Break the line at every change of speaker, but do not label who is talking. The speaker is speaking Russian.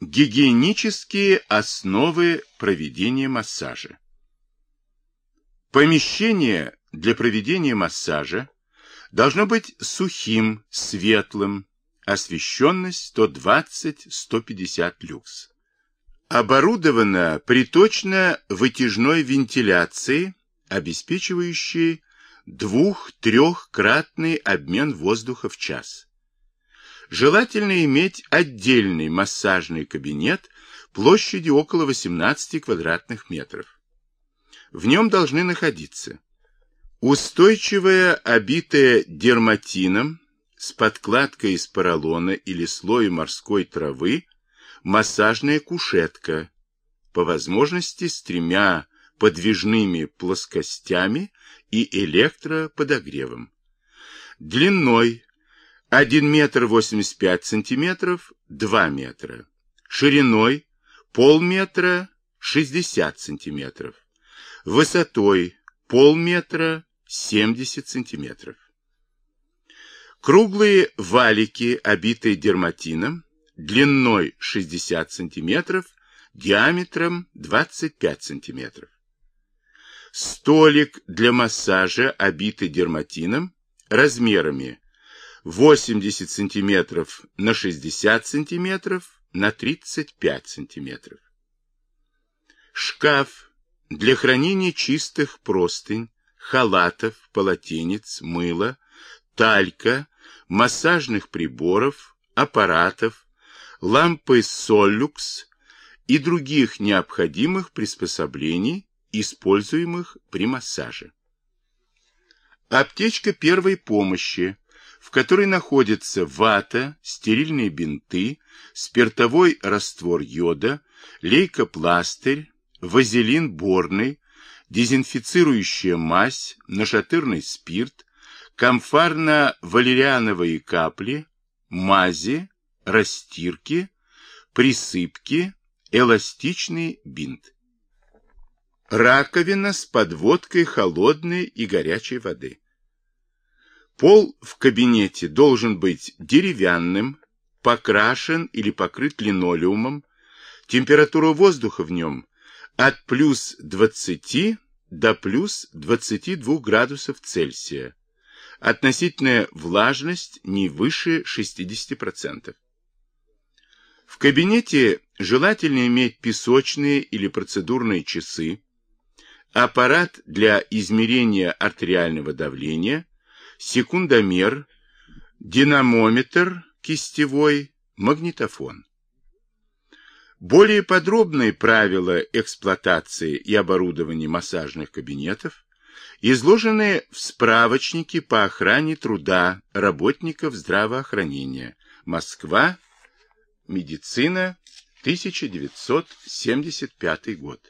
Гигиенические основы проведения массажа. Помещение для проведения массажа должно быть сухим, светлым, освещенность 120-150 люкс. Оборудовано приточно-вытяжной вентиляцией, обеспечивающей двух-трехкратный обмен воздуха в час. Желательно иметь отдельный массажный кабинет площадью около 18 квадратных метров. В нем должны находиться устойчивая, обитая дерматином, с подкладкой из поролона или слоем морской травы, массажная кушетка, по возможности с тремя подвижными плоскостями и электроподогревом. Длиной 1 метр 85 сантиметров 2 метра. Шириной полметра 60 сантиметров. Высотой полметра 70 сантиметров. Круглые валики, обитые дерматином, длиной 60 сантиметров, диаметром 25 сантиметров. Столик для массажа, обитый дерматином, размерами 80 сантиметров на 60 сантиметров на 35 сантиметров. Шкаф для хранения чистых простынь, халатов, полотенец, мыла, талька, массажных приборов, аппаратов, лампы Солюкс и других необходимых приспособлений, используемых при массаже. Аптечка первой помощи в которой находятся вата, стерильные бинты, спиртовой раствор йода, лейкопластырь, вазелин борный, дезинфицирующая мазь, нашатырный спирт, камфарно-валериановые капли, мази, растирки, присыпки, эластичный бинт. Раковина с подводкой холодной и горячей воды. Пол в кабинете должен быть деревянным, покрашен или покрыт линолеумом, температура воздуха в нем от плюс 20 до плюс 22 градусов Цельсия, относительная влажность не выше 60%. В кабинете желательно иметь песочные или процедурные часы, аппарат для измерения артериального давления, секундомер, динамометр кистевой, магнитофон. Более подробные правила эксплуатации и оборудования массажных кабинетов изложены в справочнике по охране труда работников здравоохранения. Москва. Медицина. 1975 год.